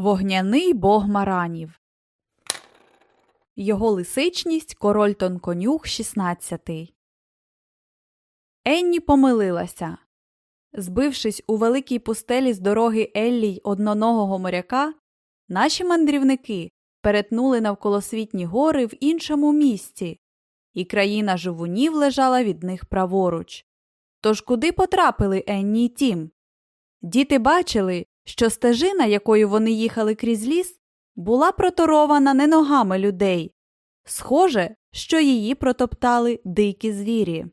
Вогняний бог маранів. Його лисичність король тонконюх 16. Енні помилилася. Збившись у великій пустелі з дороги Еллій одноногого моряка, наші мандрівники перетнули навколосвітні гори в іншому місці, і країна живунів лежала від них праворуч. Тож куди потрапили Енні й Тім? Діти бачили, що стежина, якою вони їхали крізь ліс, була проторована не ногами людей. Схоже, що її протоптали дикі звірі.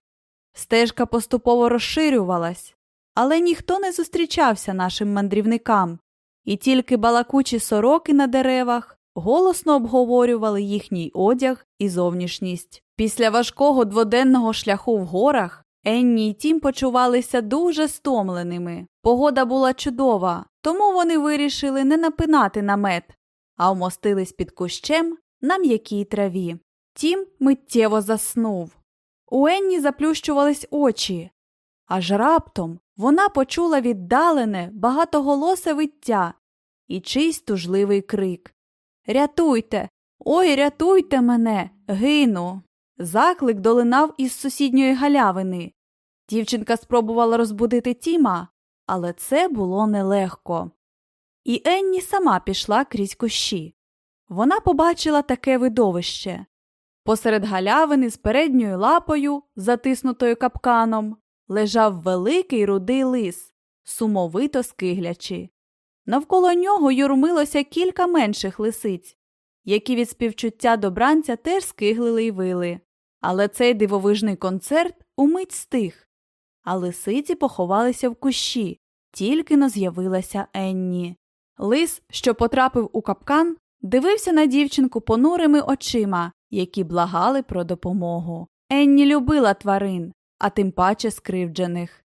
Стежка поступово розширювалась, але ніхто не зустрічався нашим мандрівникам, і тільки балакучі сороки на деревах голосно обговорювали їхній одяг і зовнішність. Після важкого дводенного шляху в горах Енні й Тім почувалися дуже стомленими. Погода була чудова, тому вони вирішили не напинати намет, а вмостились під кущем на м'якій траві. Тім миттєво заснув. У Енні заплющувались очі. Аж раптом вона почула віддалене, багатоголосе виття і чийсь тужливий крик Рятуйте, ой, рятуйте мене, гину. Заклик долинав із сусідньої галявини. Дівчинка спробувала розбудити Тіма, але це було нелегко. І Енні сама пішла крізь кущі. Вона побачила таке видовище. Посеред галявини з передньою лапою, затиснутою капканом, лежав великий рудий лис, сумовито скиглячи. Навколо нього юрмилося кілька менших лисиць, які від співчуття до бранця теж скиглили й вили. Але цей дивовижний концерт умить стих, а лисиці поховалися в кущі, тільки но з'явилася Енні. Лис, що потрапив у капкан, дивився на дівчинку понурими очима, які благали про допомогу. Енні любила тварин, а тим паче скривджених.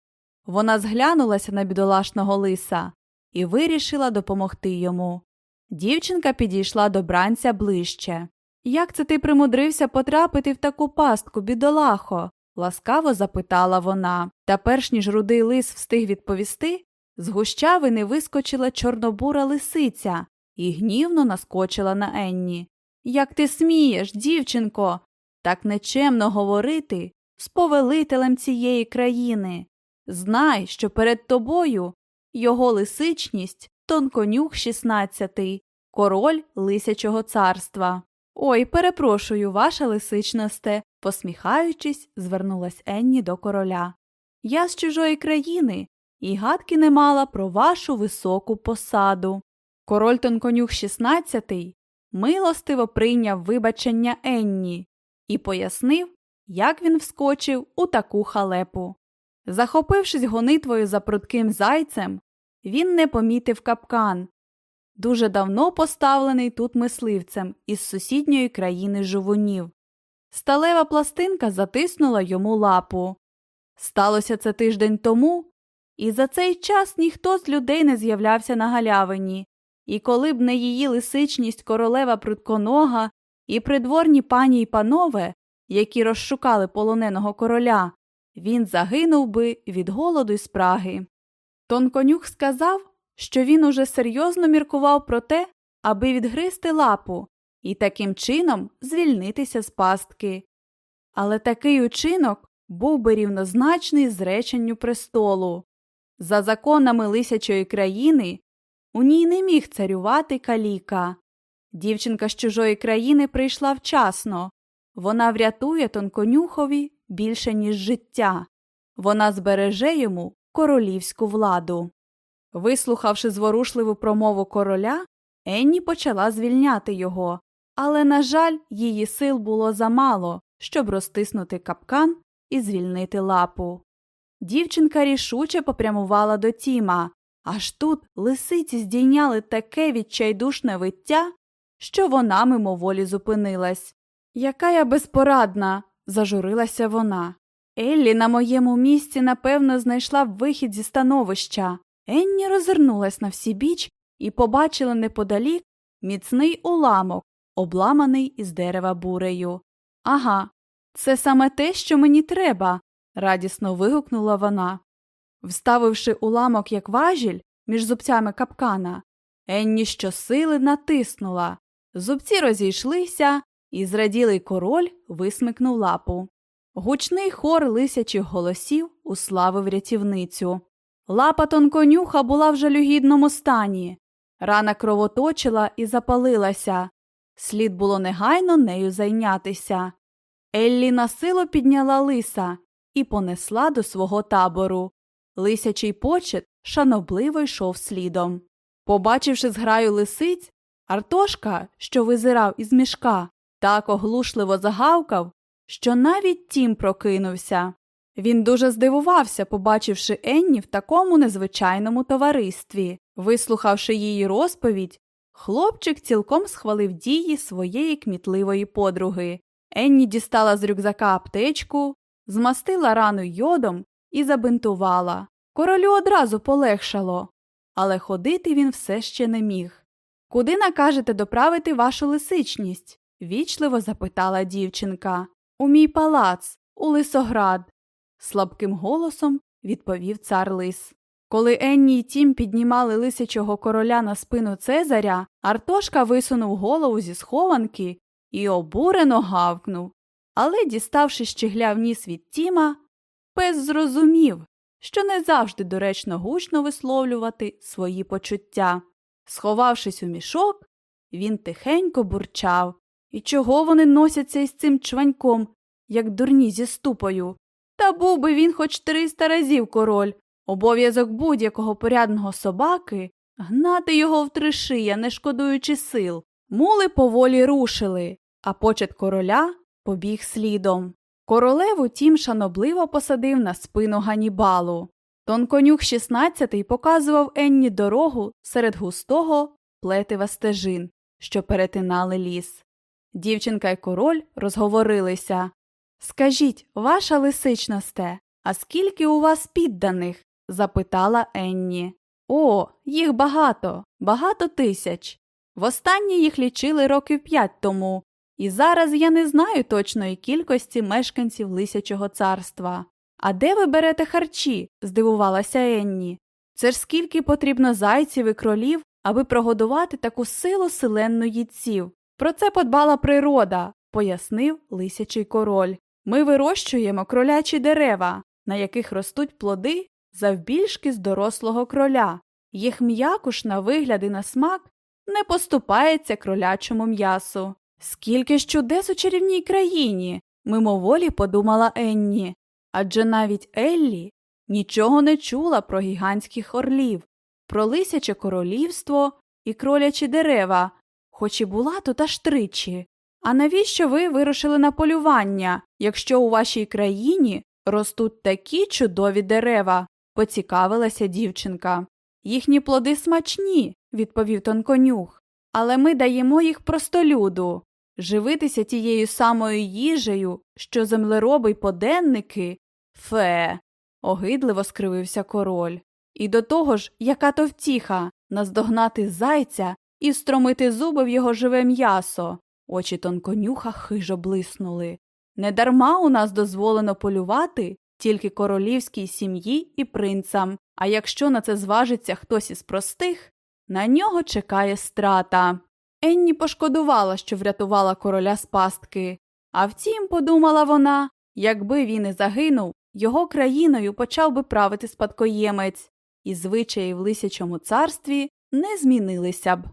Вона зглянулася на бідолашного лиса і вирішила допомогти йому. Дівчинка підійшла до бранця ближче. Як це ти примудрився потрапити в таку пастку, бідолахо? ласкаво запитала вона. Та перш ніж рудий лис встиг відповісти, з гущавини вискочила чорнобура лисиця і гнівно наскочила на Енні. Як ти смієш, дівчинко, так нечемно говорити з повелителем цієї країни. Знай, що перед тобою його лисичність тонконюх шістнадцятий, король лисячого царства. Ой, перепрошую, ваша лисичносте, посміхаючись, звернулась Енні до короля. Я з чужої країни і гадки не мала про вашу високу посаду. Король тонконюх шістнадцятий милостиво прийняв вибачення Енні і пояснив, як він вскочив у таку халепу. Захопившись гонитвою за прудким зайцем, він не помітив капкан, дуже давно поставлений тут мисливцем із сусідньої країни жовунів. Сталева пластинка затиснула йому лапу. Сталося це тиждень тому, і за цей час ніхто з людей не з'являвся на галявині, і коли б не її лисичність королева прудконога і придворні пані й панове, які розшукали полоненого короля, він загинув би від голоду й спраги. Тонконюх сказав, що він уже серйозно міркував про те, аби відгризти лапу і таким чином звільнитися з пастки. Але такий учинок був би рівнозначний зреченню престолу. За законами лисячої країни у ній не міг царювати каліка. Дівчинка з чужої країни прийшла вчасно. Вона врятує тонконюхові більше, ніж життя. Вона збереже йому королівську владу. Вислухавши зворушливу промову короля, Енні почала звільняти його, але, на жаль, її сил було замало, щоб розтиснути капкан і звільнити лапу. Дівчинка рішуче попрямувала до Тіма, аж тут лисиці здійняли таке відчайдушне виття, що вона мимоволі зупинилась. Яка я безпорадна, зажурилася вона. Еллі на моєму місці, напевно, знайшла б вихід зі становища. Енні розвернулась на всі біч і побачила неподалік міцний уламок, обламаний із дерева бурею. Ага, це саме те, що мені треба, радісно вигукнула вона. Вставивши уламок як важіль між зубцями капкана, Енні щосили натиснула. Зубці розійшлися, і зраділий король висмикнув лапу. Гучний хор лисячих голосів уславив рятівницю. Лапа тонконюха була в жалюгідному стані. Рана кровоточила і запалилася. Слід було негайно нею зайнятися. Еллі насилу підняла лиса і понесла до свого табору. Лисячий почет шанобливо йшов слідом. Побачивши зграю лисиць, Артошка, що визирав із мішка, так оглушливо загавкав, що навіть тім прокинувся. Він дуже здивувався, побачивши Енні в такому незвичайному товаристві. Вислухавши її розповідь, хлопчик цілком схвалив дії своєї кмітливої подруги. Енні дістала з рюкзака аптечку, змастила рану йодом і забинтувала. Королю одразу полегшало, але ходити він все ще не міг. Куди накажете доправити вашу лисичність? вічливо запитала дівчинка. У мій палац, у лисоград, слабким голосом відповів цар лис. Коли Енні й тім піднімали лисячого короля на спину Цезаря, Артошка висунув голову зі схованки і обурено гавкнув. Але, діставши щегляв ніс від Тіма, пес зрозумів, що не завжди доречно гучно висловлювати свої почуття. Сховавшись у мішок, він тихенько бурчав. І чого вони носяться із цим чваньком, як дурні зі ступою? Та був би він хоч триста разів король. Обов'язок будь-якого порядного собаки гнати його в три шия, не шкодуючи сил. Мули поволі рушили, а почет короля побіг слідом. Королеву тім шанобливо посадив на спину Ганібалу. Тонконюк 16-й показував Енні дорогу серед густого плетива стежин, що перетинали ліс. Дівчинка й король розговорилися. Скажіть, ваша лисичносте, а скільки у вас підданих? запитала Енні. О, їх багато, багато тисяч. Востаннє їх лічили років п'ять тому, і зараз я не знаю точної кількості мешканців Лисячого царства. А де ви берете харчі? здивувалася Енні. Це ж скільки потрібно зайців і кролів, аби прогодувати таку силу селенну їдців. Про це подбала природа, пояснив лисячий король. Ми вирощуємо кролячі дерева, на яких ростуть плоди завбільшки з дорослого кроля. Їх м'якуш на вигляд і на смак не поступається кролячому м'ясу. Скільки ж чудес у чарівній країні, мимоволі подумала Енні. Адже навіть Еллі нічого не чула про гігантських орлів, про лисяче королівство і кролячі дерева, хоч і була тут аж тричі. А навіщо ви вирушили на полювання, якщо у вашій країні ростуть такі чудові дерева? поцікавилася дівчинка. Їхні плоди смачні, відповів тонконюх, але ми даємо їх простолюду. Живитися тією самою їжею, що землероби й поденники. Фе. огидливо скривився король. І до того ж, яка то втіха наздогнати зайця і встромити зуби в його живе м'ясо. Очі тонконюха хижо блиснули. Недарма у нас дозволено полювати тільки королівській сім'ї і принцам, а якщо на це зважиться хтось із простих, на нього чекає страта. Енні пошкодувала, що врятувала короля з пастки. А втім, подумала вона, якби він і загинув, його країною почав би правити спадкоємець, і звичаї в лисячому царстві не змінилися б.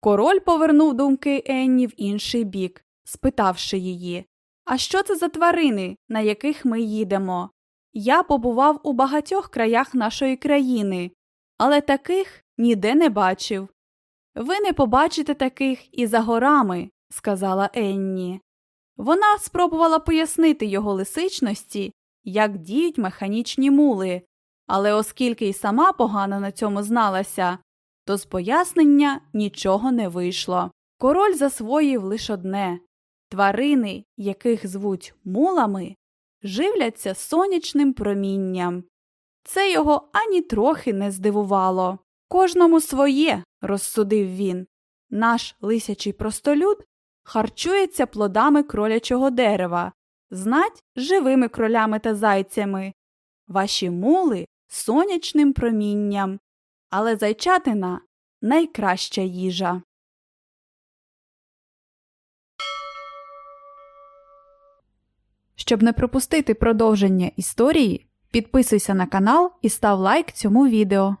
Король повернув думки Енні в інший бік, спитавши її А що це за тварини, на яких ми їдемо? Я побував у багатьох краях нашої країни, але таких ніде не бачив. Ви не побачите таких і за горами, сказала Енні. Вона спробувала пояснити його лисичності, як діють механічні мули, але оскільки й сама погано на цьому зналася, то з пояснення нічого не вийшло. Король засвоїв лише одне тварини, яких звуть мулами, живляться сонячним промінням. Це його ані трохи не здивувало. Кожному своє, розсудив він. Наш лисячий простолюд харчується плодами кролячого дерева, знать живими кролями та зайцями, ваші мули сонячним промінням. Але зайчатина найкраща їжа. Щоб не пропустити продовження історії, підписуйся на канал і став лайк цьому відео.